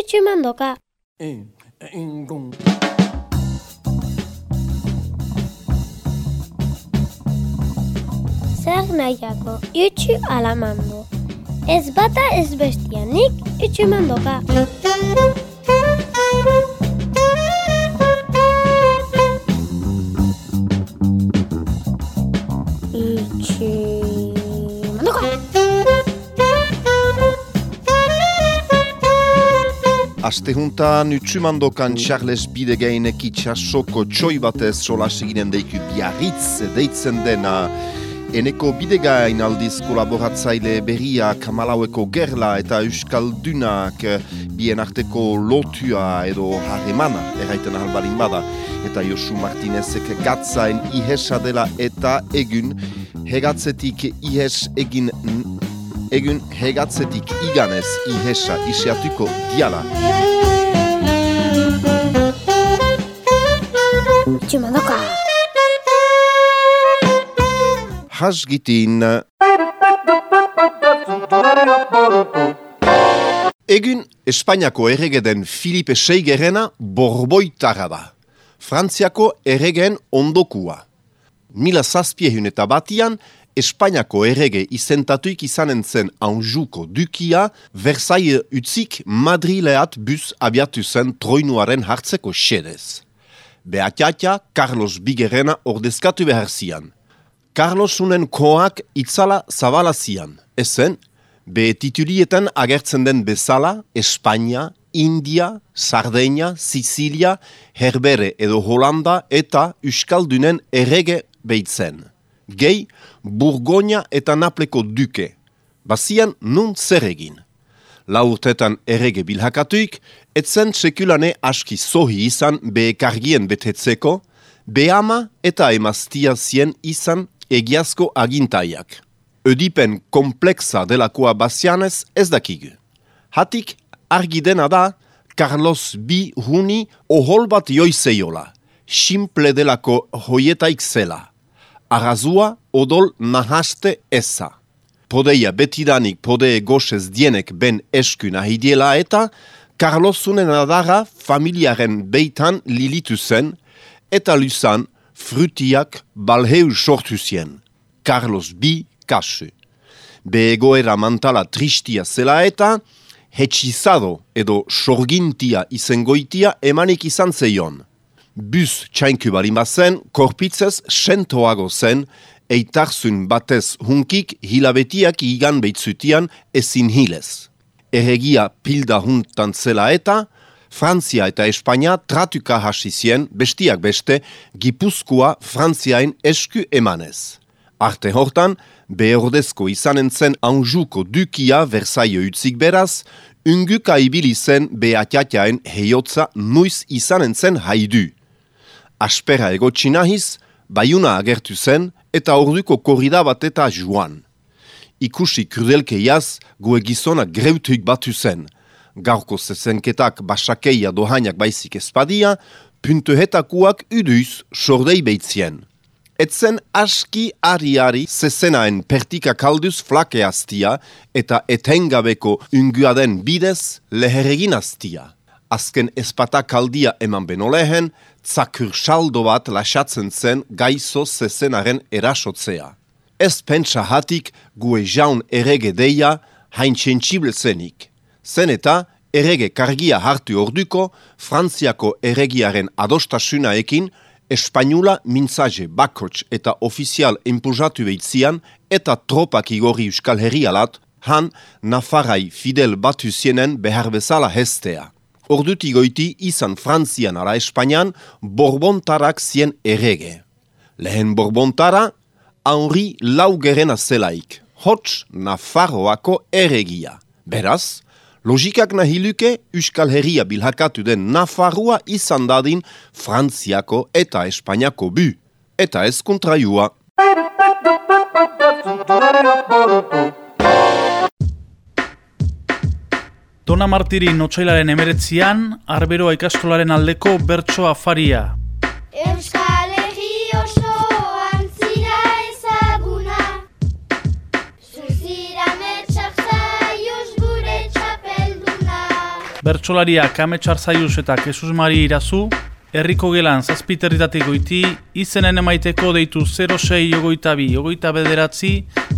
itxumandoka. E, engon. Zer nahiako, itxu alamando. Ez bata ez bestianik itxumandoka. Itxumandoka. Astehuntan utsumandokan Charles Bidegainek itxasoko txoi batez solas eginen deiku biarritz deitzen dena. Eneko Bidegain aldiz kolaboratzaile berria Kamalaueko gerla eta Euskaldunak bien arteko lotua edo harremana erraiten ahalbalin bada. Eta Josu Martinezek gatzain ihesa dela eta egun hegatzetik ihes egin egun hegatzetik iganez ihesa isiatuko diala. Itxumandoka. Hasgitin. Egun Espainiako erregeden Filipe Seigerena borboitara da. Frantziako erregen ondokua. Mila zazpiehun eta batian, Espainiako errege izentatuik izanen zen Anjuko dukia, Versailles utzik Madrileat bus abiatu zen troinuaren hartzeko xedez. Beatiatia Carlos Bigerena ordezkatu behar zian. Carlosunen koak itzala zabala zian. Ezen, be titulietan agertzen den bezala, Espainia, India, Sardeña, Sicilia, Herbere edo Holanda eta Euskaldunen errege behitzen. Gehi, Burgoña eta Napleko duke. Bazian nun zer egin. Laurtetan errege bilhakatuik, etzen sekulane aski sohi izan be kargien betetzeko, behama eta emaztia zien izan egiazko agintaiak. Ödipen kompleksa delakoa bazianez ez dakigu. Hatik argi dena da, Carlos B. Huni ohol bat joizeiola, simple delako hoietaik zela. Arrazua odol nahaste eza. Podeia betidanik podee goxez dienek ben esku nahidiela eta Carlosunen adara familiaren beitan lilitu zen eta luzan frutiak balheu sortu zien. Carlos B. kasu. Be egoera mantala tristia zela eta hetxizado edo sorgintia izengoitia emanik izan zeion. Bus txainku balima zen, korpitzez sentoago zen, eitarzun batez hunkik hilabetiak igan behitzutian ezin hilez. Erregia pilda huntan zela eta, Frantzia eta Espainia tratuka hasi zien bestiak beste Gipuzkoa Frantziain esku emanez. Arte hortan, behordezko izanen zen Anjuko dukia Versailles utzik beraz, unguka ibili zen beatiatiaen heiotza nuiz izanen zen haidu. Aspera egotsi nahiz, baiuna agertu zen eta orduko korrida bat eta joan. Ikusi krudelkeiaz, gue gizona greutuik batu zen. Gaurko zezenketak basakeia dohainak baizik ezpadia, puntuhetakuak uduiz sordei behitzien. Etzen aski ari-ari zezenaen pertika kalduz flakeaztia eta etengabeko unguaden bidez leheregin aztia. Azken espata kaldia eman beno lehen, tzakur saldo bat lasatzen zen gaizo zezenaren erasotzea. Ez pentsa hatik gue jaun erege deia hain txentsible zenik. Zen eta erege kargia hartu orduko, Frantziako erregiaren adostasunaekin, Espainula mintzaje bakots eta ofizial impuzatu behitzian eta tropak igorri euskal herrialat, han Nafarai fidel batu zienen behar bezala hestea. Orduti goiti izan Frantzian ara Espainian Borbontarak zien errege. Lehen Borbontara, Henri Laugerena zelaik, hots Nafarroako erregia. Beraz, logikak nahiluke Euskal Herria bilhakatu den Nafarroa izan dadin Frantziako eta Espainiako bu. Eta ez kontraiua. Dona Martiri notxailaren emeretzian, arberoa ikastolaren aldeko bertso afaria. Euskal Herri osoan zira ezaguna. Zuzira metxak zaioz gure txapelduna. Bertsolariak Kame Txarzaius eta Jesus Mari Irazu, Herriko gelan zazpiterritatik goiti, izenen emaiteko deitu 06 ogoita bi, ogoita bederatzi,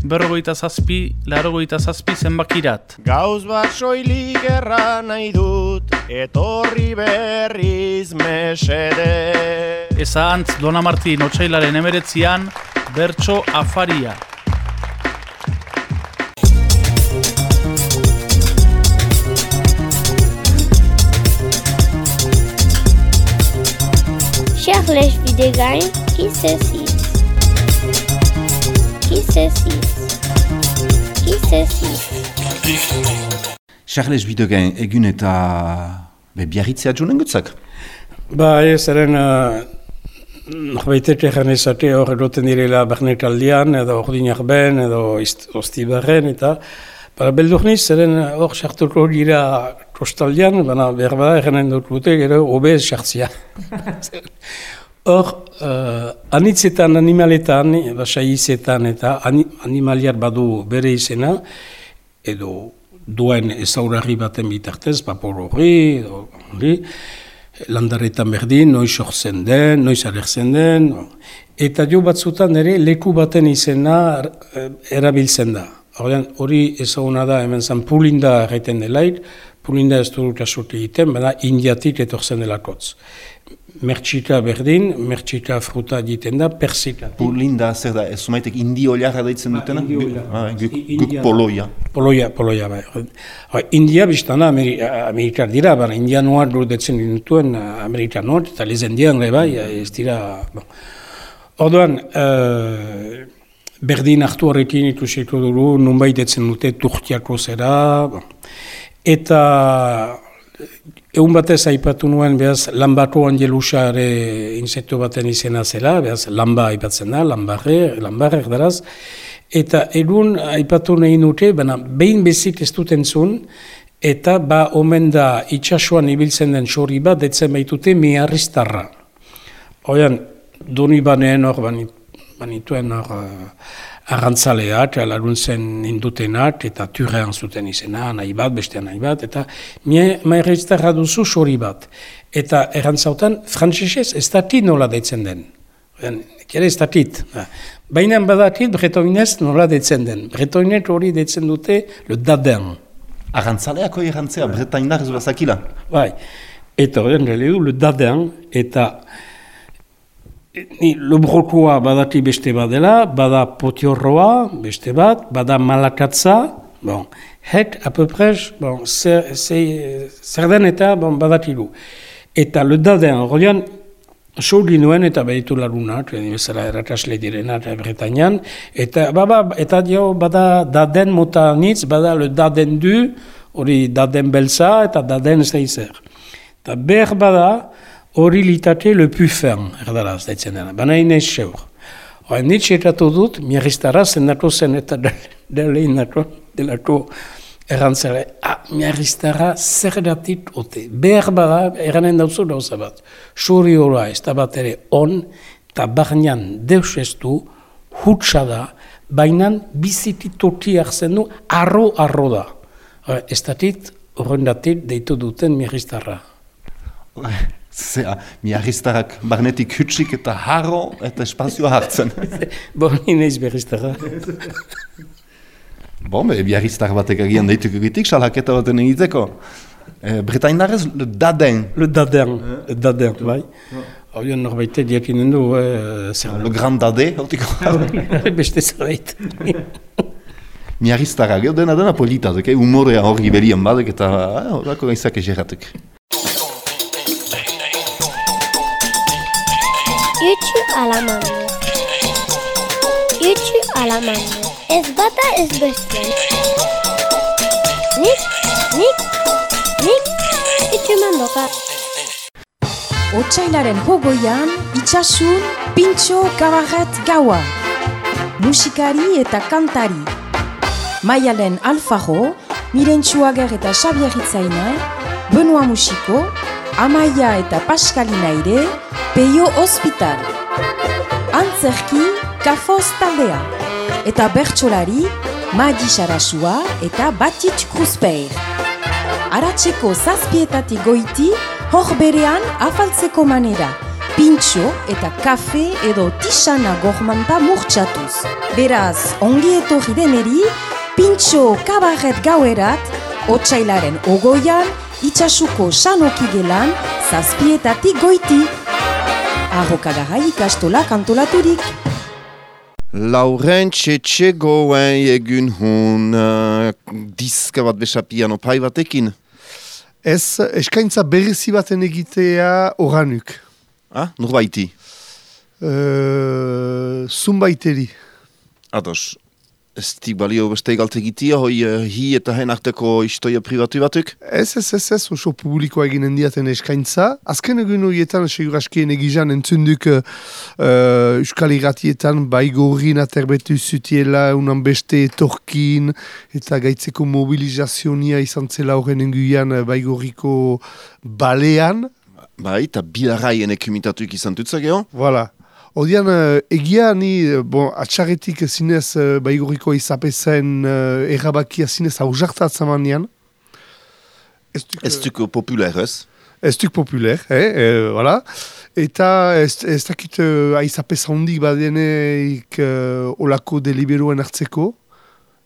berrogoita zazpi, larogoita zazpi zenbakirat. Gauz bat soilik erra nahi dut, etorri berriz mesede. Eza antz Dona Martin otxailaren emeretzian, bertso afaria. Qui c'est si Qui c'est si Charles Bidegain egun eta be, biarritzea junen gutzak. Ba, ez, eren, uh, norbaitek egan ezate hor eroten direla bernetaldian, edo ordinak ben, edo ostibarren, eta ba, beldur niz, zeren hor sartuko dira kostaldian, baina behar bada eganen dut dute, gero obez sartzia. Hor, uh, anitzetan, animaletan, basaizetan eta ani, animaliar badu bere izena, edo duen ezaurarri baten bitartez, papor horri, edo hori, landaretan berdin, noiz sortzen den, noiz alertzen den, eta jo batzutan ere leku baten izena eh, erabiltzen da. Hori ezaguna da hemen zan pulinda erraiten delaik, pulinda ez du kasut egiten, bada indiatik etortzen delakotz. Mertxika berdin, mertxika fruta egiten da, persika. Pulinda, zer da, ez zumaitek indi oliarra deitzen dutena? indi oliarra. Ah, guk, guk India- poloia. Poloia, poloia, bai. Ha, India biztana Ameri Amerikar dira, baina indianoak dudetzen dituen Amerikanoak, eta lezendian ere bai, ez dira... Bon. Orduan, eh, berdin hartu horrekin ikusiko dugu, nunbait etzen dute turtiako zera, bon. Eta egun batez aipatu nuen, behaz, lambako angelusa ere insektu baten izena zela, behaz, lamba aipatzen da, lambarre, lambarre daraz, eta egun aipatu nahi nuke, baina behin bezik ez dut entzun, eta ba omen da itxasuan ibiltzen den sori bat, detzen baitute miarriztarra. Oian, doni baneen hor banit, banituen hor uh, arrantzaleak, laruntzen indutenak, eta turrean zuten izena, nahi bat, beste nahi bat, eta miarriztarra duzu sori bat. Eta errantzautan, frantzesez, ez dakit nola deitzen den. Kere ez dakit. Ba, Baina badakit bretoinez nola deitzen den. Bretoinet hori deitzen dute le daden. Arrantzaleako errantzea, bretainar ez bazakila. Bai, eta horren du, le daden, eta ni lobrokoa badati beste badela, bada potiorroa, beste bat, bada malakatza, bon, het, apopres, bon, zer, zer, zer den eta bon, badati du. Eta le daden, horrean, Souli nuen eta behitu lagunak, bezala errakasle direnak Bretainan, eta, baba, eta dio bada daden mota nitz, bada le daden du, hori daden belza eta daden zeizer. Eta behar bada hori litate le pufen, erdaraz, daitzen dena, baina inez seur. Hora, nitz erratu dut, miarriztara zendako zen eta dele indako, delako errantzare, ah, miarriztara zer datit ote. Behar bada, eranen dauzu gauza bat. Suri hori ez da bat ere on, eta barnean deus ez du, hutsa da, baina biziti toki hartzen du, arro-arro da. Hora, Ez datit, horren deitu duten miarriztara. Zea, miarriztarak barnetik hutsik eta harro eta espazioa hartzen. Bo, inez berriztara. bon, be, biarriztar batek agian deituko gitik, salaketa baten egiteko. E, Bretainarez, le daden, Le daden, le daden, bai. Horion norbaite diakinen du, eh, zer le grand dade, hortiko. beste zerbait. Miarriztara, gero dena dena polita, duk, eh? humorea hori berian badek eta eh, horako gaizak egerratek. Itxu alamando. Itxu alamando. Ez bata ez bestean. Nik, nik, nik, itxu mandoka. Otsailaren hogoian, itxasun, pintxo, kabaret, gaua. Musikari eta kantari. Maialen Alfaro, Mirentxuager eta Xabier Hitzaina, Benoa Musiko, Amaia eta Paskalina ere, Peio Hospital. Antzerki, Kafoz taldea. Eta bertsolari, Madi Sarasua eta Batitx Kruzpeir. Aratzeko zazpietatik goiti, hor berean afaltzeko manera. Pintxo eta kafe edo tisana gormanta murtsatuz. Beraz, ongi etorri deneri, pintxo kabaret gauerat, otxailaren ogoian, itxasuko sanoki gelan, zazpietatik goiti. Arrokagarai ikastola kantolaturik. Lauren txetxegoen egun hun uh, diska bat besapian opai batekin. Ez, eskaintza berezi baten egitea oranuk. Ah, nurbaiti. Uh, zumbaiteri. Ados, ez dik balio beste egalte egitea, hoi uh, hi eta hen arteko istoia privatu batuk? Ez, ez, ez, ez, oso publikoa eginen diaten eskaintza. Azken egun horietan, seguraskien egizan entzunduk uh, Euskal Iratietan baigorrin aterbetu zutiela unan beste etorkin eta gaitzeko mobilizazionia izan zela horren enguian uh, baigorriko balean. Bai, eta bilarraien ekumitatuk izan tutza geho? Voilà. Odian, uh, egia ni, uh, bon, atxarretik zinez uh, baigorriko izapezen uh, errabakia zinez haujartatzen manean. Ez duk, Ez duko popular ez? duk populer, eh, eh, voilà. Eta ez, ez dakit uh, aizapez handik badeneik uh, olako deliberoen hartzeko,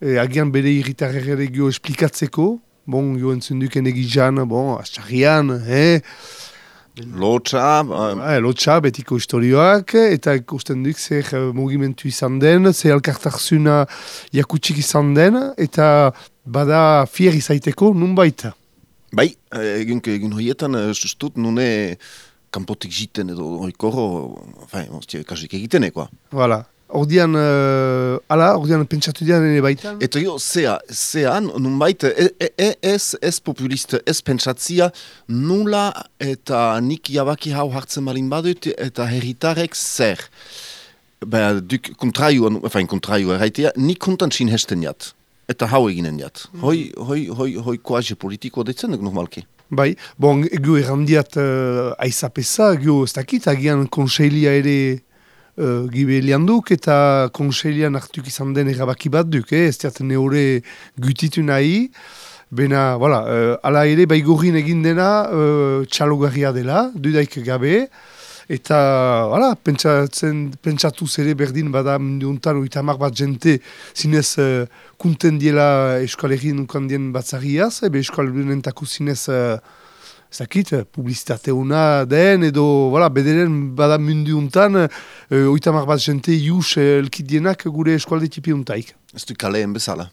eh, agian bere irritarrere gio esplikatzeko, bon, jo entzenduken egizan, bon, atxarrian, eh, Lotxa, uh, Ah, lotxa, betiko historioak, eta ikusten duk zer eh, mugimendu izan den, zer alkartarzuna jakutsik izan den, eta bada fier izaiteko nun baita. bai, eh, egun, egun horietan, sustut, nune kanpotik jiten edo hoikorro, fain, ostia, kasik egitenekoa. Voilà. Ordian, uh, ala, ordian pentsatu dian ere baitan. Eta jo, zea, zean, nunbait, e, e, e, ez, ez populist, ez pentsatzia, nula eta nik jabaki hau hartzen balin badut, eta herritarek zer. Ba, duk kontraiu, enfin, kontraiu erraitea, nik kontan sin hesten jat. Eta hau eginen jat. Hoi, hoi, hoi, hoi koaze politiko detzen normalki. Bai, bon, egu errandiat uh, aizapesa, egu ez dakit, agian konseilia ere uh, gibelian duk, eta konseilian hartuk izan den erabaki bat duk, eh? ez diat neure gutitu nahi, Bena, voilà, uh, ala ere, baigorrin egin dena uh, txalogarria dela, dudaik gabe, eta, voilà, pentsatzen, pentsatu zere berdin bada mundiuntan oitamak bat jente zinez uh, kunten diela Euskal Herrien ukandien batzariaz, ebe Euskal Herrientako zinez uh, zakit, publizitate una den, edo, voilà, bederen bada mundiuntan uh, oitamak bat jente ius uh, elkidienak gure eskualde tipi untaik. Ez du kaleen bezala.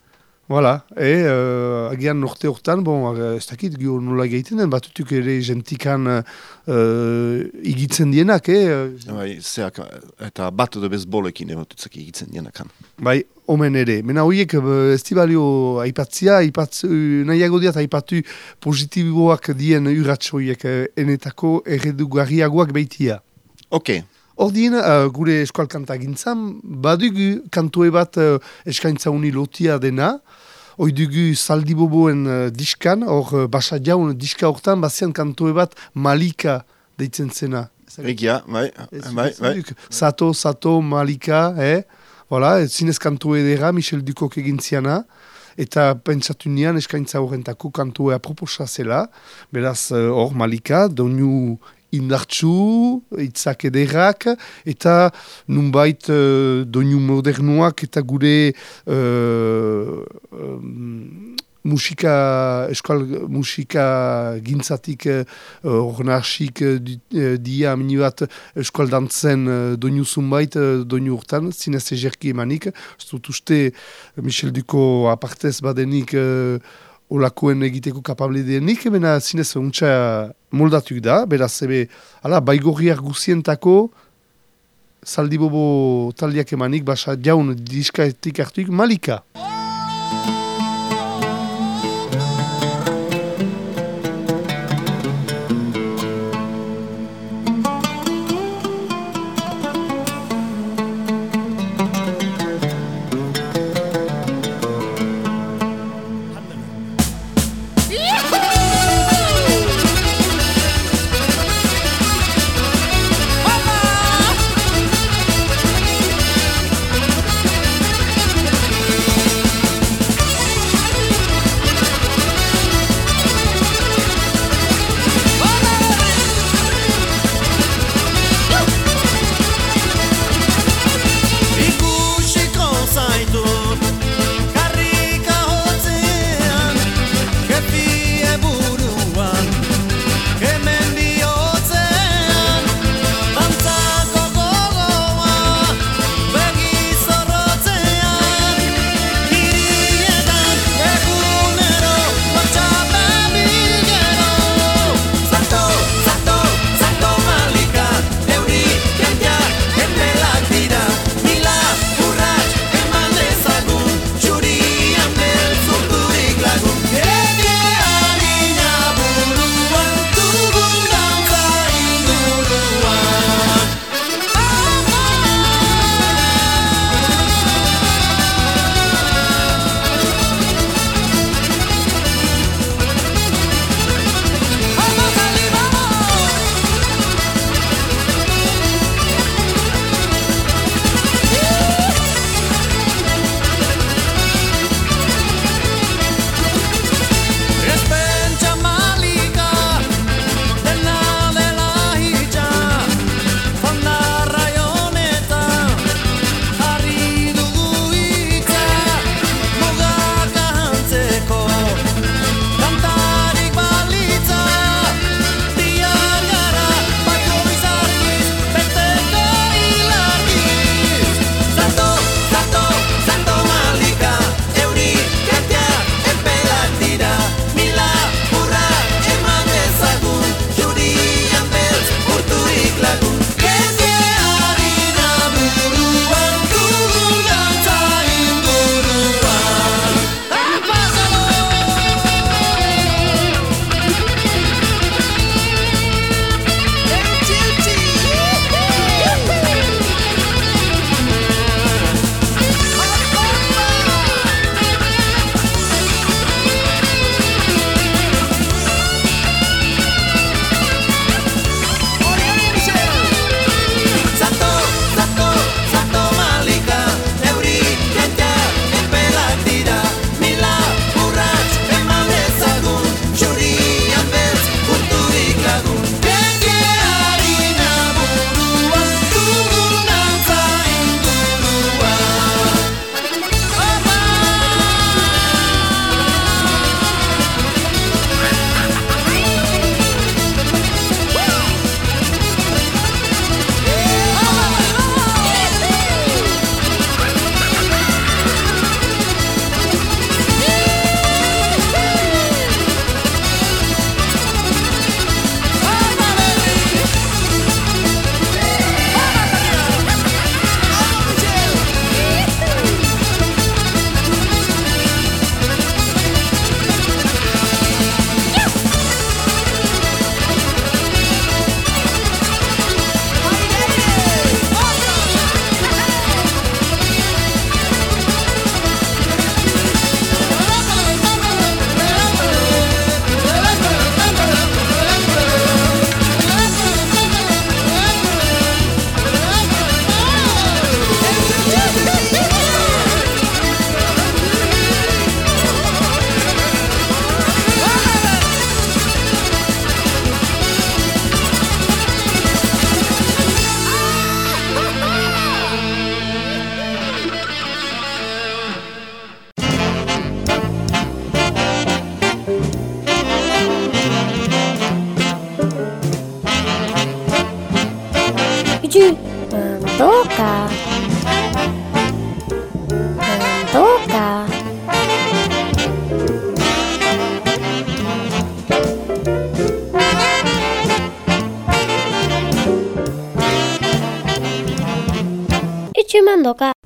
Voilà, e, uh, agian norte hortan, bon, ez dakit, gio nola egiten den, batutuk ere gentikan uh, igitzen dienak, eh? Bai, zeak, eta bat edo bezbolekin egotutzak egitzen dienakan. Bai, omen ere. Mena horiek uh, ez dibalio aipatzia, aipatz, uh, nahiago diat aipatu positiboak dien urratx horiek uh, enetako erredugarriagoak beitia. Ok, Ordien, uh, gure eskual kanta gintzan, badugu kantoe bat uh, eskaintza uni lotia dena, hoi dugu saldiboboen uh, diskan, hor uh, basa jaun diska hortan, bazian kantoe bat malika deitzen zena. egia, bai, bai, bai. Sato, Sato, Malika, eh? Voilà, zinez kantu edera, Michel Dukok egin ziana. Eta pentsatu nian eskaintza horrentako kantua aproposa zela. Beraz, eh, hor Malika, doinu indartsu, itzak ederrak, eta nunbait uh, doinu modernuak eta gure uh, um, musika, eskal musika gintzatik ornarsik uh, di, uh, dia mini bat eskal dantzen doinu zunbait, doinu urtan, zinez egerki emanik. Ez dut uste Michel Duko apartez badenik uh, olakoen egiteko kapable denik, bena zinez untxa moldatuk da, beraz, ebe, ala, baigorriak guzientako, zaldibobo taldiak emanik, basa jaun diskaetik hartuik, malika.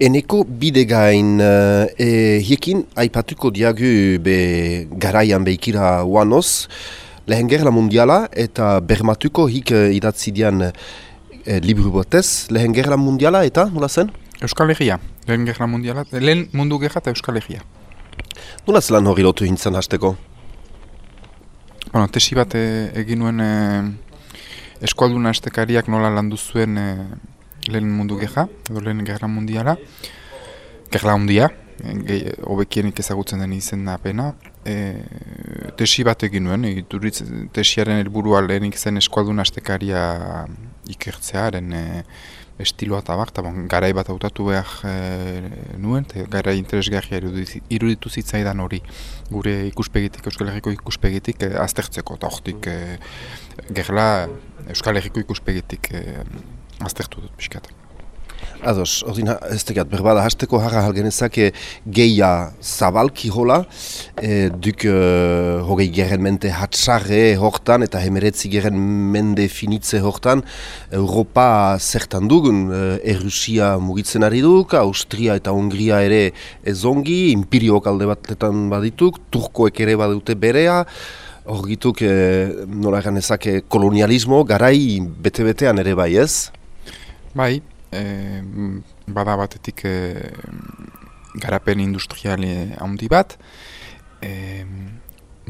Eneko bidegain uh, e, hiekin aipatuko diagu be garaian behikira uanoz, lehen gerla mundiala eta bermatuko hik uh, idatzi dian uh, liburu batez, lehen gerla mundiala eta nola zen? Euskal Herria, lehen gerra mundiala, lehen mundu gerra eta Euskal Herria. Nola zelan hori lotu hintzen hasteko? Bueno, tesi bat e, egin nuen e, eskualduna estekariak nola landu zuen e, lehen mundu gerra, edo lehen gerra mundiala. Gerra handia, e, hobekienik ezagutzen den izen apena. E, tesi bat egin nuen, egituritz tesiaren helburua lehenik zen eskualduna estekaria ikertzearen e, estiloa eta bak, bon, garai bat hautatu behar e, nuen, eta garai interesgarria iruditu zitzaidan hori gure ikuspegitik, Euskal Herriko ikuspegitik e, aztertzeko, eta hortik e, gerla Euskal Herriko ikuspegitik e, aztertu dut pixkat. Ados, ordin, ez tegat, berbada, hasteko harra halgenezak geia zabalki hola, e, duk e, hogei geren mente hatsarre hortan eta hemeretzi geren mende finitze hortan, Europa zertan dugun, e, Errusia mugitzen ari duk, Austria eta Hongria ere ezongi, imperiok alde batetan badituk, Turkoek ere badute berea, Horgituk, e, nola eganezak, kolonialismo, garai bete-betean ere bai ez? Bai, e, bada batetik e, garapen industriale handi bat, e,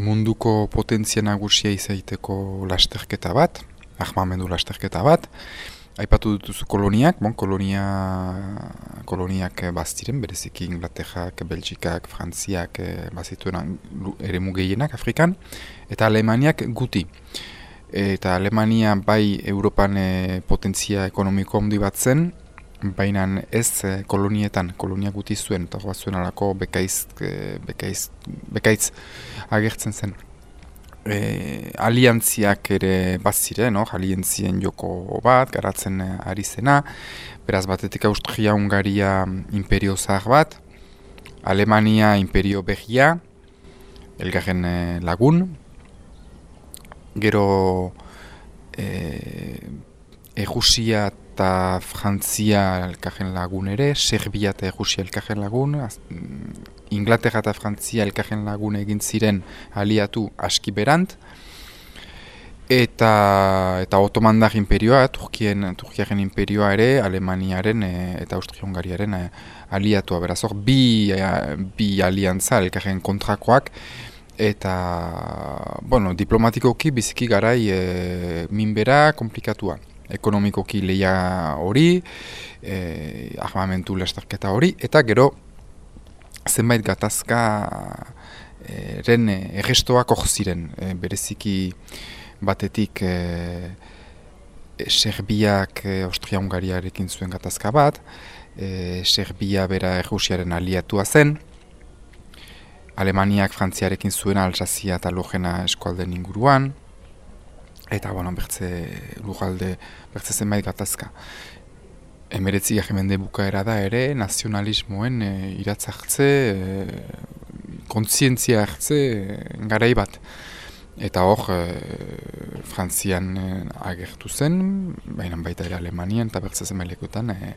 munduko potentzia nagusia izaiteko lasterketa bat, ahmamendu lasterketa bat, Aipatu dutuzu koloniak, bon, kolonia, koloniak baztiren, bereziki Inglaterrak, Belgikak, Frantziak bazituen ere mugehienak Afrikan, eta Alemaniak guti eta Alemania bai Europan e, potentzia ekonomiko handi bat zen, baina ez e, kolonietan, kolonia guti zuen, eta zuen alako bekaiz, e, bekaiz, bekaitz agertzen zen. E, aliantziak ere bat ziren, no? aliantzien joko bat, garatzen ari zena, beraz batetik Austria-Hungaria imperio zahar bat, Alemania imperio behia, elgarren lagun, gero e, Egusia eta Frantzia elkajen lagun ere, Serbia eta Egusia elkajen lagun, az, mm, Inglaterra eta Frantzia elkajen lagun egin ziren aliatu aski berant, eta eta Otomandar imperioa, Turkien, Turkiaren imperioa ere, Alemaniaren e, eta Austria-Hungariaren e, aliatua. Beraz, hor, bi, e, bi aliantza elkarren kontrakoak, eta bueno, diplomatikoki biziki garai e, minbera komplikatua. Ekonomikoki leia hori, e, ahmamentu lastarketa hori, eta gero zenbait gatazka e, ren errestoak hor ziren, e, bereziki batetik e, Serbiak e, Austria-Hungariarekin zuen gatazka bat, e, Serbia bera Errusiaren aliatua zen, Alemaniak Frantziarekin zuen Alsazia eta Logena eskualden inguruan, eta, bueno, bertze lugalde, bertze zenbait gatazka. Emeretzi jemende bukaera da ere, nazionalismoen e, iratzartze, e, kontzientzia hartze, e, garai bat. Eta hor, e, Frantzian e, agertu zen, baina baita ere Alemanian, eta bertze zenbait lekutan, e,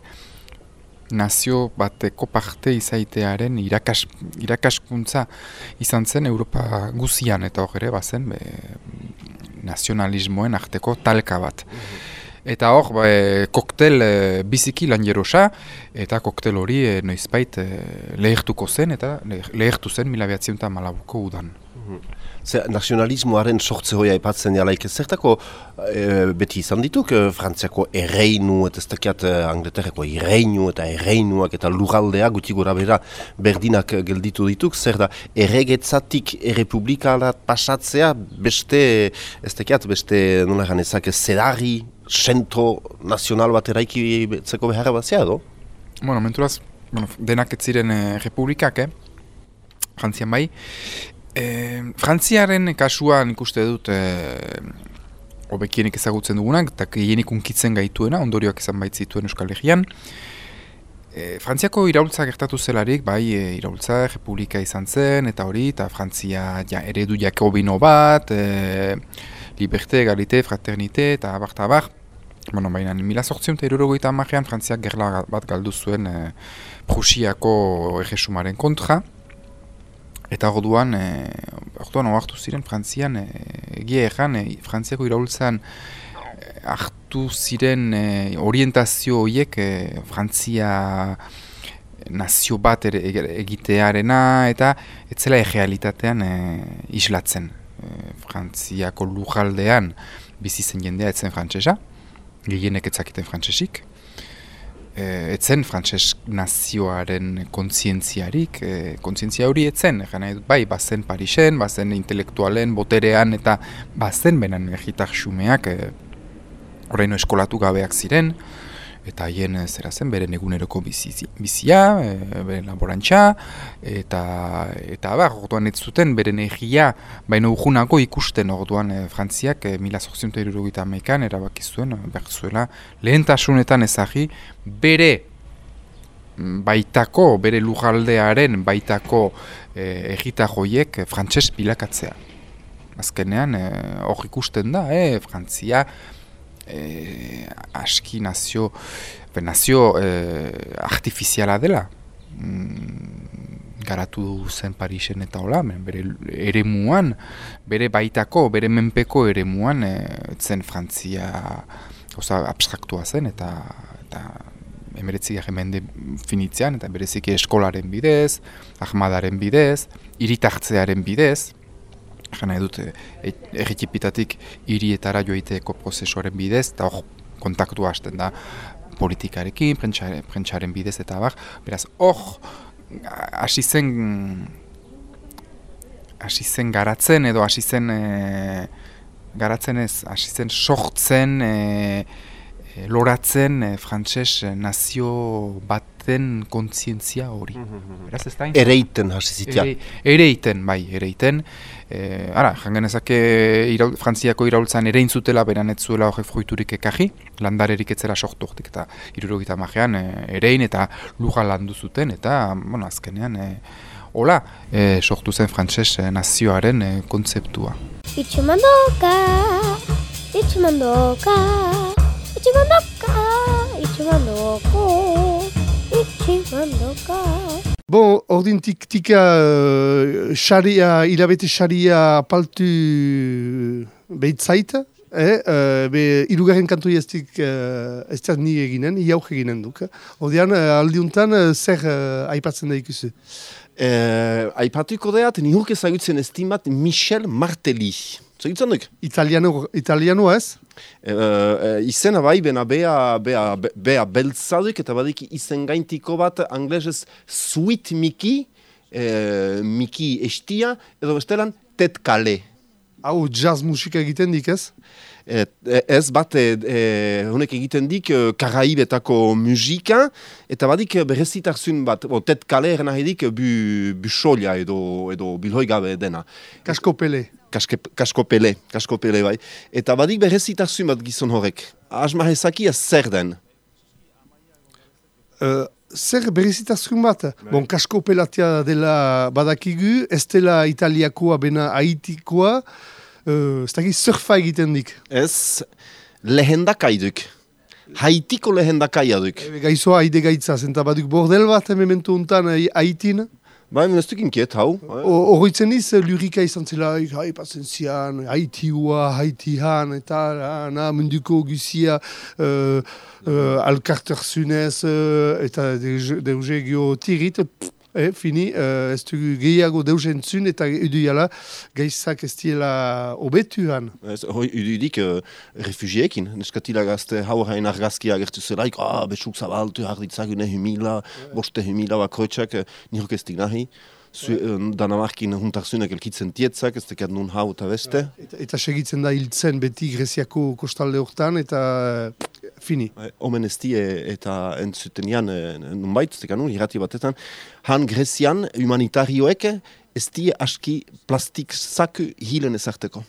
nazio bateko parte izaitearen irakas, irakaskuntza izan zen Europa guzian eta hor ere bazen be, nazionalismoen arteko talka bat. Eta hor, ba, koktel e, biziki lan jerosa, eta koktel hori e, noizbait e, lehertuko zen, eta lehertu zen mila behatzen eta malabuko udan. Zer, nazionalismoaren sortze hoia ipatzen jalaik, zertako e, beti izan dituk e, Frantziako erreinu eta ez dakiat e, Angleterreko erreinu eta erreinuak eta lugaldea guti gora bera berdinak gelditu dituk, zer da erregetzatik errepublikalat pasatzea beste, ez dakiat, beste nola ganezak zedari, sento nazional bat eraiki betzeko beharra bat zea, do? Bueno, menturaz, bueno, denak ez ziren e, republikak, eh? Frantzian bai, E, Frantziaren kasuan ikuste dut e, hobekienik ezagutzen dugunak, eta gehienik unkitzen gaituena, ondorioak izan baitzituen Euskal Herrian. E, Frantziako iraultza gertatu zelarik, bai, e, iraultza republika izan zen, eta hori, eta Frantzia ja, eredu jakobino bat, e, liberte, egalite, fraternite, eta abar, eta abar. Bueno, baina, mila sortzion eta erurogoita amarean, Frantziak gerla bat galdu zuen e, Prusiako egesumaren kontra. Eta orduan, e, orduan oartu ziren Frantzian, e, egia egan, e, Frantziako iraultzan e, hartu ziren e, orientazio horiek e, Frantzia nazio bat ere, egitearena eta etzela egealitatean e, islatzen. E, Frantziako lujaldean bizi zen jendea etzen frantsesa, gehienek etzakiten frantsesik eh, etzen frantses nazioaren kontzientziarik, eh, kontzientzia hori etzen, gana edut, bai, bazen Parisen, bazen intelektualen, boterean, eta bazen benan egitak xumeak, eh, oraino eskolatu gabeak ziren, eta haien eh, zera zen beren eguneroko bizia, e, beren laborantza, eta, eta bar, orduan ez zuten beren egia, baina urgunako ikusten orduan e, Frantziak e, mila zorziunta irurugita amekan erabakizuen, behar zuela, lehentasunetan ezagi, bere baitako, bere lujaldearen baitako e, egita joiek frantses bilakatzea. Azkenean, hor ikusten da, e, Frantzia, e, aski nazio, nazio e, artifiziala dela. Mm, garatu zen Parisen eta hola, bere ere muan, bere baitako, bere menpeko ere muan, e, zen Frantzia oza, abstraktua zen, eta, eta emeretzi mende finitzean, eta bereziki eskolaren bidez, ahmadaren bidez, iritartzearen bidez, Jena edut, erritipitatik hirietara joiteeko prozesuaren bidez, eta hor kontaktu hasten da politikarekin, prentsaren bidez eta bar. Beraz, hor, hasi zen, hasi zen garatzen edo hasi zen, e, garatzen ez, hasi zen sortzen, e, e, loratzen e, frantses nazio baten kontzientzia hori. Mhm, Beraz, ez da? Ereiten hasi zitea. ereiten, bai, ereiten. E, ara, jangen ezake iraul, frantziako iraultzan ere intzutela beran ez zuela hori fruiturik ekaji, landarerik etzela sortu eta irurogita magean e, erein eta luja landu zuten eta, bueno, azkenean, e, hola, e, sortu zen frantses e, nazioaren e, kontzeptua. Itxumandoka, itxumandoka, itxumandoka, itxumandoko, itxumandoka. Bon, ordin tik tika uh, xaria, hilabete xaria paltu behitzait, eh? uh, be irugarren kantu jaztik uh, ez da ni eginen, iauk eginen duk. Ordean, uh, aldiuntan, uh, zer uh, aipatzen da ikusi? Eh, aipatuko deat, ni hurke zagutzen estimat Michel Martelly. Zagutzen duk? Italiano, italiano ez? E, e, izena bai, bena bea, bea, bea beltzaduk, eta badik izen gaintiko bat anglesez Sweet Mickey, e, Mickey estia, edo bestelan Ted Kale. Hau jazz musika egiten dik ez? Et, ez bat e, e, honek egiten dik e, karaibetako musika, eta badik berezitarzun bat, o, Ted Kale erena edik bu, bu edo, edo bilhoi gabe dena. Kasko pele kaske, kasko pele, kasko pele bai. Eta badik berezitasun bat gizon horrek. Asma ezakia zer den? Uh, zer berezitasun bat? Bai. Bon, kasko dela badakigu, ez dela italiakoa bena haitikoa, uh, ez daki surfa egiten dik. Ez, lehendakai duk. Haitiko lehendakai duk. Gaizoa haide gaitza, zenta baduk bordel bat emementu untan haitin. Ba, hemen ez duk inkiet, hau. Horritzen iz, lurika izan zela, hai, pasen zian, haiti hua, eta, na, munduko guzia, uh, uh, alkarterzunez, uh, eta deuze gio tirit, eh, fini, uh, ez du gehiago deuzen zun, eta edu jala, gaizak ez diela obetuan. Hoi, edu dik, uh, refugiekin, neskatila gazte haurain argazkia agertu zelaik, ah, besuk zabaltu, harditzagune humila, boste humila bakroitzak, nirok ez nahi. Uh, Danamarkin huntarzunak elkitzen tietzak, ez tekat nun hau eta beste. Eta, eta segitzen da hiltzen beti Greziako kostalde hortan, eta fini. E, omen ez die eta entzuten jan, e, nun bait, nu, irrati batetan, han Grezian humanitarioek ez die aski plastik zaku hilen ezarteko.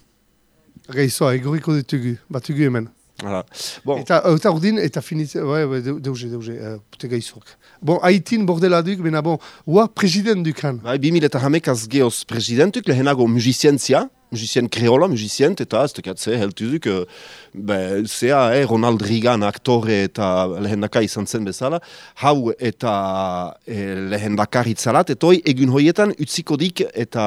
Gaizoa, egoriko ditugu, batugu hemen. Hala. Bon, Eta, eta urdin, eta finit, bai, deu- deuze, deuze, uh, pute gaizoak. Bon, haitin bordela duk, bena bon, ua president dukan. bai, 2000 eta hamekaz geoz presidentuk, lehenago musicientzia, musicien kreola, musicient, eta ez tekatze, heltuzuk, uh, be, zea, eh, Ronald Reagan aktore eta lehendaka izan zen bezala, hau eta eh, lehendakaritzalat, eta hoi egun hoietan utzikodik eta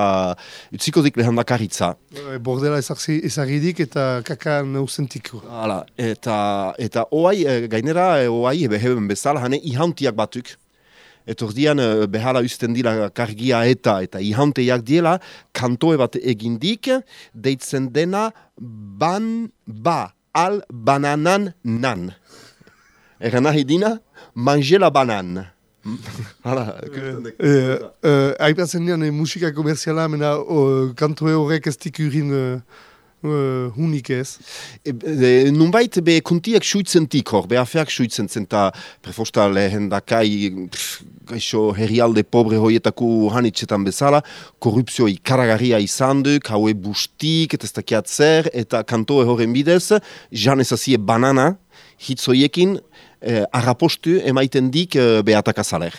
utzikodik lehendakaritza. Eh, Bordela ezagidik eta kakan ausentiko. Hala, eta, eta oai, eh, gainera, eh, oai, ebe heben bezala, hane ihantiak batuk. Eta ordian eh, behala usten dira kargia eta, eta ihanteiak diela, kantoe bat egindik, deitzen dena, ban, ba, al, bananan, nan. Egan nahi dina, mangela banan. Hala, uh, Aipatzen dian eh, musika komerziala, mena kantoe horrek ez dikurin uh, uh, hunik ez. E, e, nunbait be kontiak suitzen tik hor, be aferak suitzen zen, eta prefosta lehen dakai, pff, gaixo herrialde pobre hoietako hanitzetan bezala, korrupzio ikaragarria izan duk, haue bustik, eta ez dakiat zer, eta kantoe horren bidez, jan ezazie banana, hitzoiekin, eh, arrapostu emaiten dik eh, beatak azaler.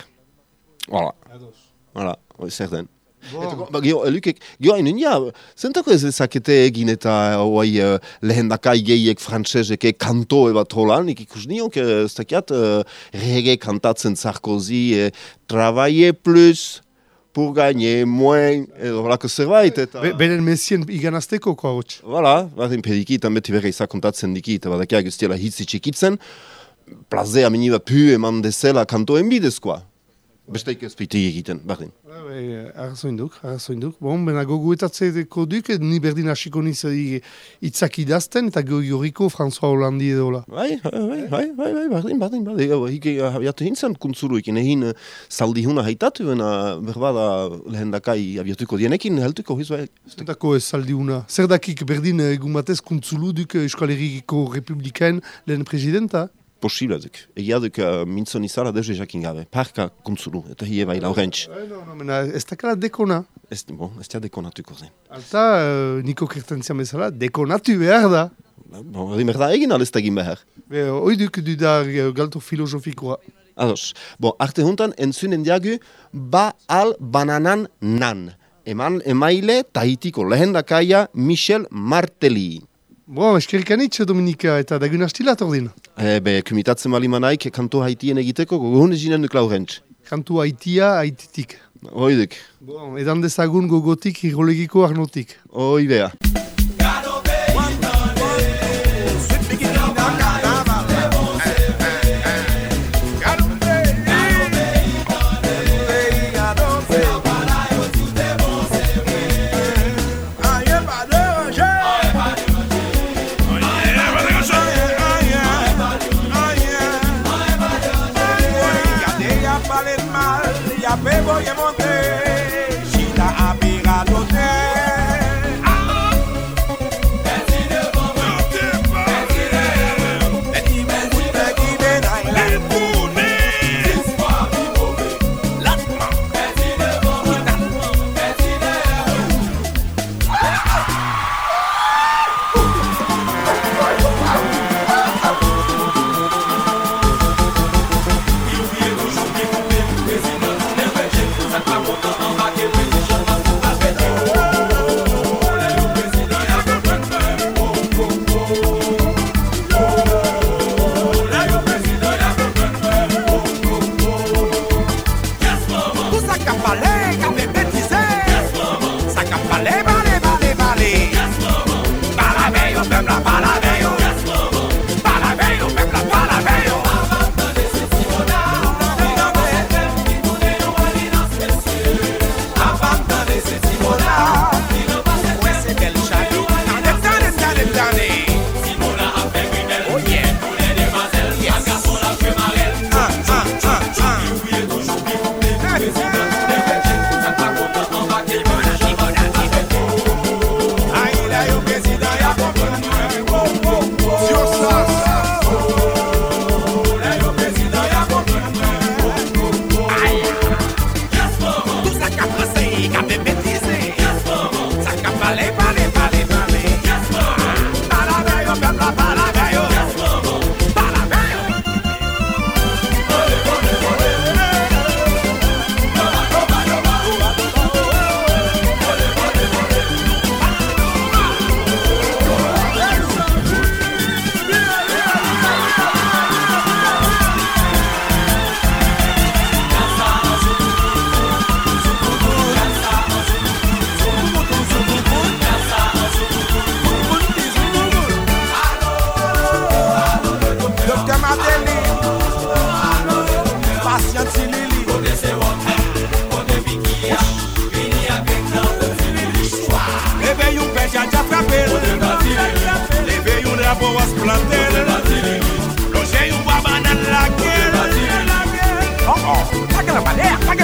Voilà, hoi zer den. Eta, ba, gio, Lukek, gio hain unia, zentako ez ezakete egin eta oai uh, lehen dakai gehiek frantzesek kantoe bat holan, ikus niok, eh, ez dakiat, uh, reggae kantatzen Sarkozy, eh, travailler plus, pour gagner moins, edo holako zerbait, eta... Be, beren mesien iganazteko koa hotx. Voilà, baten pediki, eta beti berra izak kontatzen diki, eta badakia guztiela hitzi txikitzen, plazea mini bat pu eman dezela kantoen bidezkoa. Besteik ez piti egiten, bardin. Arrazoin duk, arrazoin duk. Bon, bena goguetatzeko duk, ni berdin hasiko niz eh, hitzak idazten, eta goriko François Hollandi edola. Bai, bai, bai, bai, bai, bai, bardin, bardin, bardin. Ego, hike abiatu hintzen kuntzuru ikin, egin eh, zaldi huna haitatu, bena berbada lehen dakai abiatuko dienekin, heltuko hizu, eh, Zentako ez saldiuna. Zer dakik berdin eh, egun batez kuntzulu duk eh, Euskal Herriko Republikaen lehen presidenta? Posible duk. Egia duk uh, mintzon izala deus jakin gabe. Parka kuntzulu, eta hie bai laurentz. No, no, mena, ez dakala dekona. Ez, bon, ez dia dekonatuko zen. Alta, uh, niko kertentzian bezala, dekonatu behar da. Bon, hori merda egin alez egin behar. Be, hoi duk du da eh, galto filosofikoa. Ados, bon, arte juntan entzunen diagu ba al bananan nan. Eman emaile tahitiko lehendakaia Michel Martelly. Bo, eskerikanitz Dominika eta dagun astilat ordin. E, be, kumitatzen bali manaik kanto haitien egiteko gogohun ezinen duk laurentz. Kantu haitia haititik. Hoiduk, Bon, edan dezagun gogotik hirolegiko arnotik. hoi bea.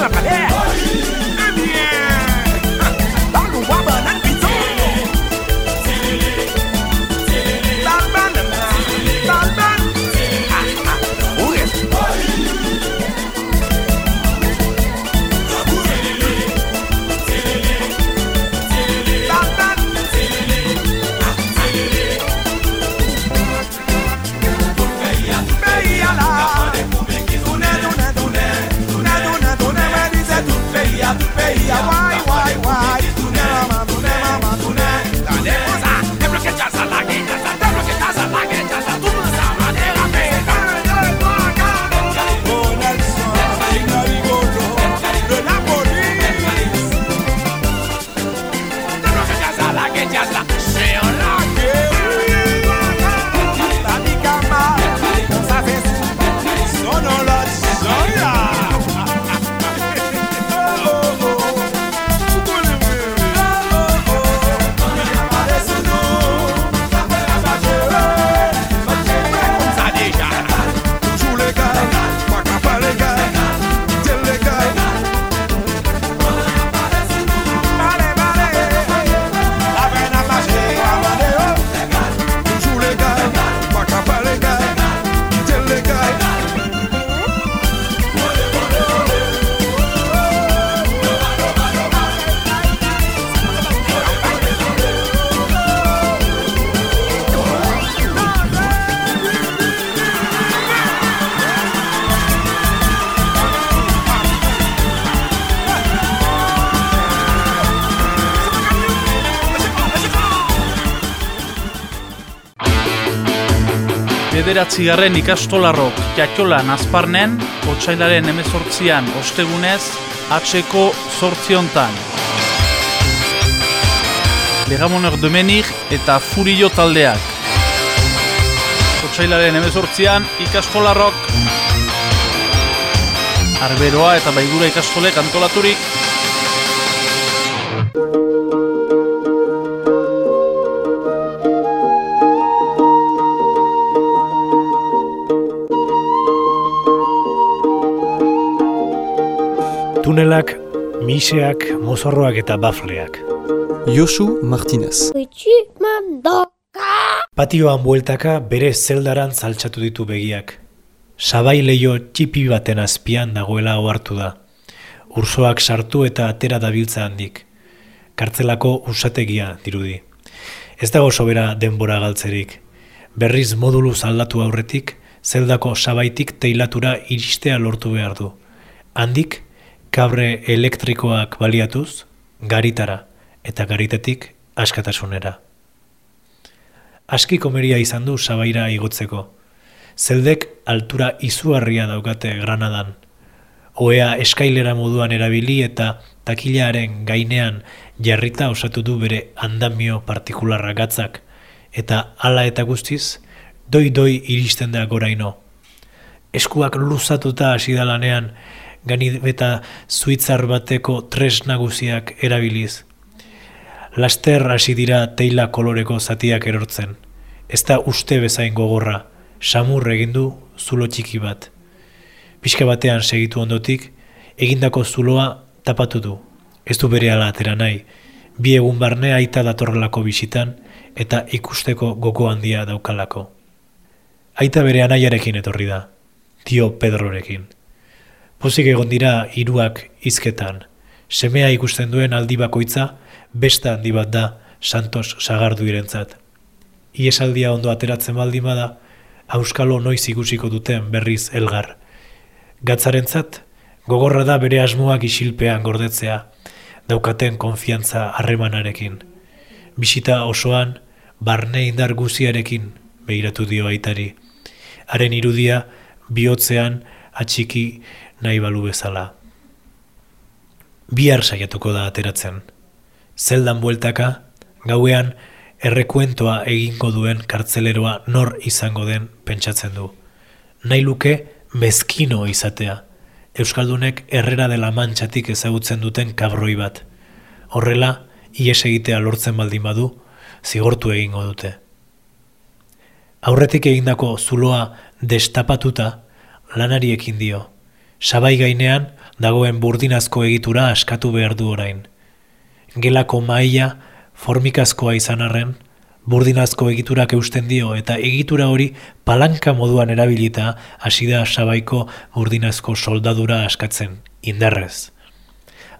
Sabaré. Bederatzigarren ikastolarrok jatxolan azparnen, otxailaren emezortzian ostegunez, atxeko zortziontan. Legamoner Domenik eta Furillo taldeak. Otsailaren emezortzian ikastolarrok Arberoa eta Baigura ikastolek antolaturik miseak, mozorroak eta bafleak. Josu Martinez. Patioan bueltaka bere zeldaran zaltxatu ditu begiak. Sabai leio txipi baten azpian dagoela ohartu da. Ursoak sartu eta atera dabiltza handik. Kartzelako usategia dirudi. Ez dago sobera denbora galtzerik. Berriz modulu aldatu aurretik, zeldako sabaitik teilatura iristea lortu behar du. Handik, kabre elektrikoak baliatuz, garitara eta garitetik askatasunera. Aski komeria izan du sabaira igotzeko. Zeldek altura izugarria daukate Granadan. Oea eskailera moduan erabili eta takilaren gainean jarrita osatu du bere andamio partikularra gatzak, eta hala eta guztiz, doi-doi iristen da goraino. Eskuak luzatuta hasi da lanean, ganibeta zuitzar bateko tres nagusiak erabiliz. Laster hasi dira teila koloreko zatiak erortzen. Ez da uste bezain gogorra, samur egin du zulo txiki bat. Pixka batean segitu ondotik, egindako zuloa tapatu du. Ez du bere ala nahi, bi egun barne aita datorrelako bisitan eta ikusteko goko handia daukalako. Aita bere anaiarekin etorri da, dio Pedrorekin. Pozik egon dira hiruak hizketan. Semea ikusten duen aldi bakoitza, besta handi bat da Santos sagardu irentzat. Iesaldia ondo ateratzen baldin bada, auskalo noiz ikusiko duten berriz elgar. Gatzarentzat, gogorra da bere asmoak isilpean gordetzea, daukaten konfiantza harremanarekin. Bisita osoan, barne indar guziarekin behiratu dio aitari. Haren irudia, bihotzean, atxiki nahi balu bezala. Bihar saiatuko da ateratzen. Zeldan bueltaka, gauean errekuentoa egingo duen kartzeleroa nor izango den pentsatzen du. Nahi luke mezkino izatea. Euskaldunek errera dela mantxatik ezagutzen duten kabroi bat. Horrela, ies egitea lortzen baldin badu, zigortu egingo dute. Aurretik egindako zuloa destapatuta lanari ekin dio. Sabai gainean dagoen burdinazko egitura askatu behar du orain. Gelako maila formikazkoa izan arren, burdinazko egiturak eusten dio eta egitura hori palanka moduan erabilita hasi da sabaiko burdinazko soldadura askatzen, indarrez.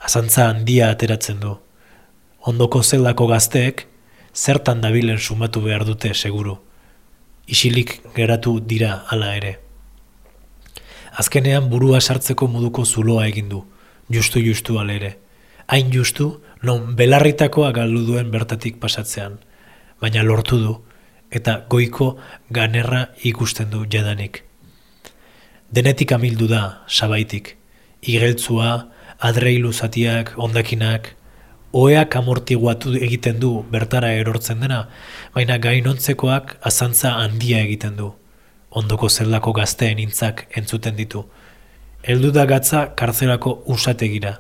Azantza handia ateratzen du. Ondoko zeldako gazteek, zertan dabilen sumatu behar dute seguru. Isilik geratu dira hala ere. Azkenean burua sartzeko moduko zuloa egin du, justu-justu alere. Hain justu, non belarritakoa galdu duen bertatik pasatzean, baina lortu du, eta goiko ganerra ikusten du jadanik. Denetik amildu da, sabaitik, igeltzua, adreilu zatiak, ondakinak, oeak amortiguatu egiten du bertara erortzen dena, baina gainontzekoak azantza handia egiten du ondoko zeldako gazteen intzak entzuten ditu. Heldu da gatza kartzelako usategira.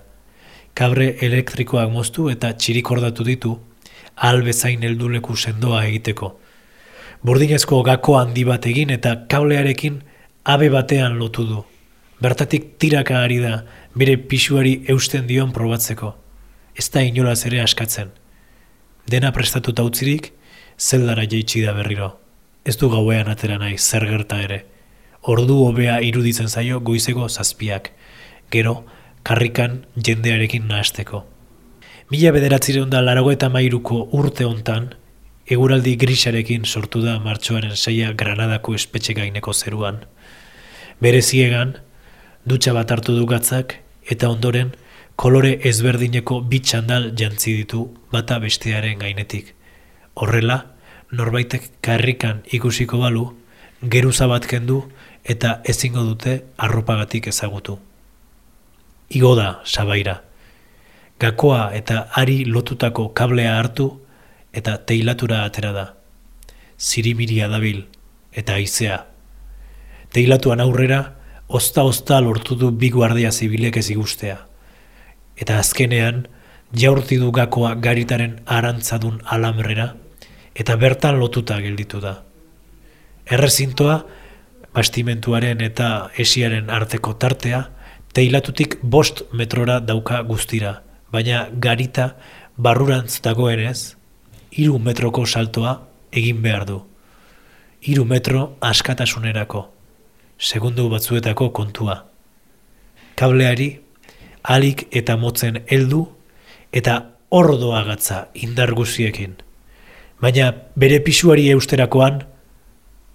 Kabre elektrikoak moztu eta txirikordatu ditu, ahal bezain helduleku sendoa egiteko. Burdinezko gako handi bat egin eta kablearekin abe batean lotu du. Bertatik tiraka ari da, bere pisuari eusten dion probatzeko. Ez da inolaz ere askatzen. Dena prestatuta utzirik, zeldara jeitsi da berriro ez du gauean atera nahi zer gerta ere. Ordu hobea iruditzen zaio goizeko zazpiak, gero karrikan jendearekin nahasteko. Mila bederatzireun da larago eta mairuko urte hontan, eguraldi grisarekin sortu da martxoaren seia Granadako espetxe gaineko zeruan. Bere ziegan, dutxa bat hartu du eta ondoren, kolore ezberdineko bitxandal jantzi ditu bata bestearen gainetik. Horrela, norbaitek karrikan ikusiko balu, geruza bat kendu eta ezingo dute arropagatik ezagutu. Igo da, sabaira. Gakoa eta ari lotutako kablea hartu eta teilatura atera da. Zirimiria dabil eta aizea. Teilatuan aurrera, ozta-ozta lortu du bi guardia zibilek ez igustea. Eta azkenean, jaurti du gakoa garitaren arantzadun alamrera, eta bertan lotuta gelditu da. Errezintoa, bastimentuaren eta esiaren arteko tartea, teilatutik bost metrora dauka guztira, baina garita barrurantz dagoenez, hiru metroko saltoa egin behar du. Hiru metro askatasunerako, segundu batzuetako kontua. Kableari, alik eta motzen heldu eta ordoa gatza indar guziekin baina bere pisuari eusterakoan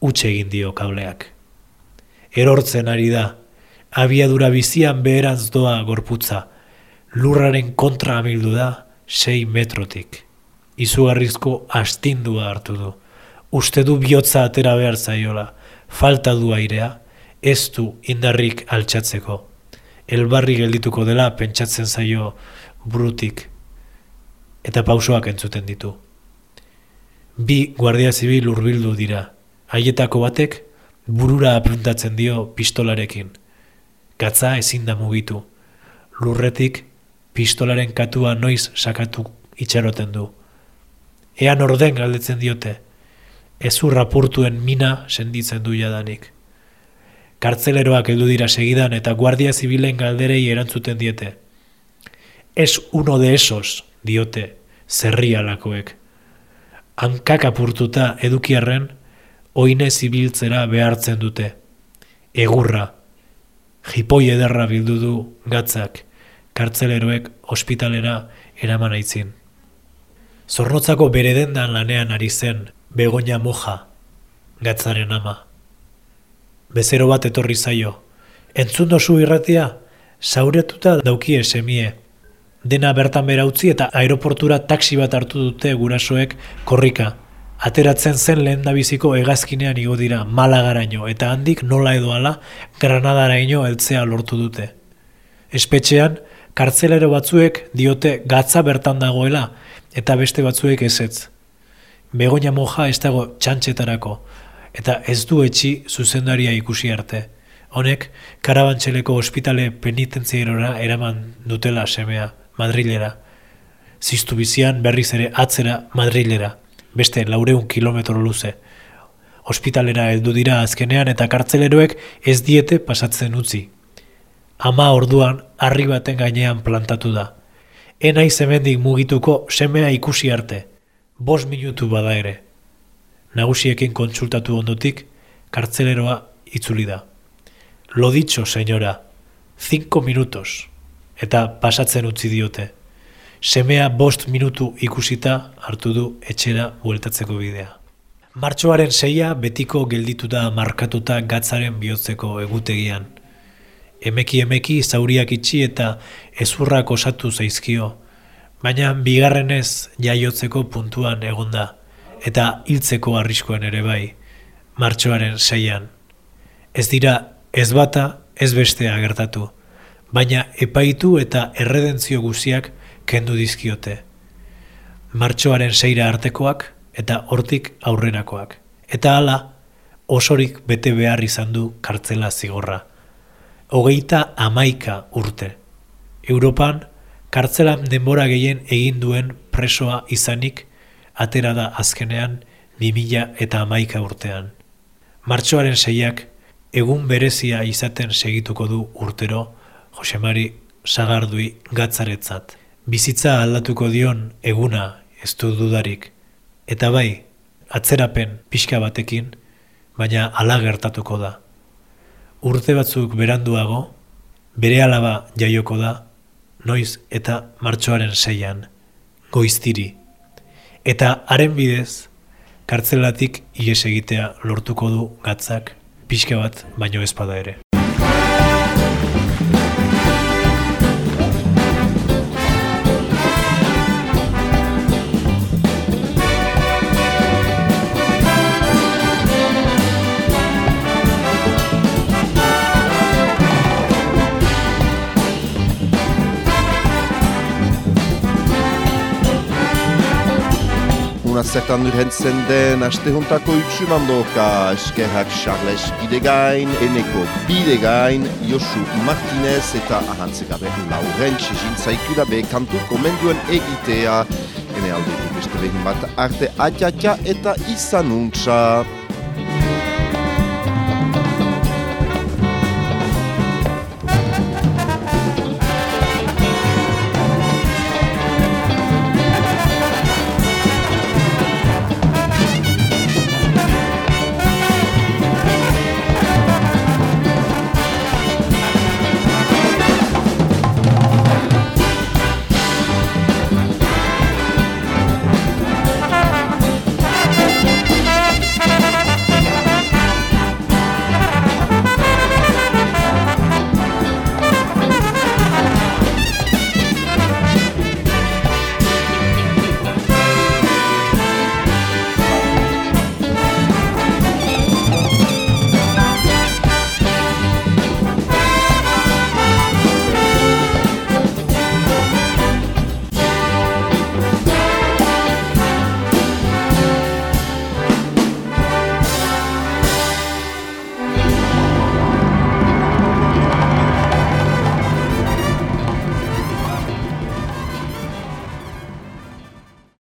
utxe egin dio kableak. Erortzen ari da, abiadura bizian beherantz doa gorputza, lurraren kontra amildu da sei metrotik. Izugarrizko astindua hartu du. Uste du bihotza atera behar zaiola, falta du airea, ez du indarrik altxatzeko. Elbarri geldituko dela pentsatzen zaio brutik, eta pausoak entzuten ditu. Bi guardia zibil hurbildu dira. Haietako batek burura apuntatzen dio pistolarekin. Gatza ezin da mugitu. Lurretik pistolaren katua noiz sakatu itxaroten du. Ean orden galdetzen diote. Ezur rapurtuen mina senditzen du jadanik. Kartzeleroak heldu dira segidan eta guardia zibilen galderei erantzuten diete. Ez uno de esos, diote, zerrialakoek hankak apurtuta edukiarren, oine zibiltzera behartzen dute. Egurra, jipoi ederra bildu du gatzak, kartzeleroek ospitalera eraman aitzin. Zornotzako beredendan lanean ari zen, begonia moja, gatzaren ama. Bezero bat etorri zaio, entzun dozu irratia, sauretuta daukie semie, dena bertan bera utzi eta aeroportura taksi bat hartu dute gurasoek korrika. Ateratzen zen lehen biziko egazkinean igo dira malagaraino eta handik nola edo granadaraino eltzea lortu dute. Espetxean, kartzelero batzuek diote gatza bertan dagoela eta beste batzuek ezetz. Begonia moja ez dago txantxetarako eta ez du etxi zuzendaria ikusi arte. Honek, karabantxeleko ospitale penitentzierora eraman dutela semea. Madrilera. Ziztu bizian berriz ere atzera Madrilera, beste laureun kilometro luze. Hospitalera heldu dira azkenean eta kartzeleroek ez diete pasatzen utzi. Ama orduan harri baten gainean plantatu da. Enai zemendik mugituko semea ikusi arte. Bos minutu bada ere. Nagusiekin kontsultatu ondotik, kartzeleroa itzuli da. Lo dicho, señora, cinco minutos. Eta pasatzen utzi diote. Semea bost minutu ikusita hartu du etxera bueltatzeko bidea. Martxoaren seia betiko gelditu da markatuta gatzaren bihotzeko egutegian. Emeki emeki zauriak itxi eta ezurrak osatu zaizkio, baina bigarrenez jaiotzeko puntuan egonda eta hiltzeko arriskoen ere bai, martxoaren seian. Ez dira ez bata ez bestea gertatu, baina epaitu eta erredentzio guziak kendu dizkiote. Martxoaren seira artekoak eta hortik aurrerakoak. Eta hala, osorik bete behar izan du kartzela zigorra. Hogeita amaika urte. Europan, kartzelan denbora gehien egin duen presoa izanik, atera da azkenean 2000 eta amaika urtean. Martxoaren seiak, egun berezia izaten segituko du urtero, Josemari Sagardui gatzaretzat. Bizitza aldatuko dion eguna ez du dudarik, Eta bai, atzerapen pixka batekin, baina ala gertatuko da. Urte batzuk beranduago, bere alaba jaioko da, noiz eta martxoaren seian, goiztiri. Eta haren bidez, kartzelatik ies egitea lortuko du gatzak, pixka bat baino ezpada ere. Una zertan urhentzen den astehuntako utsumandoka eskerrak Charles Bidegain, Eneko Bidegain, Josu Martinez eta ahantzekabe Laurentz jintzaikula be kantu komenduen egitea. Hene aldetik beste behin bat arte atxatxa eta izanuntza.